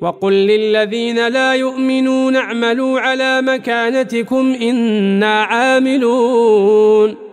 وقل للذين لا يؤمنون اعملوا على مكانتكم إنا عاملون.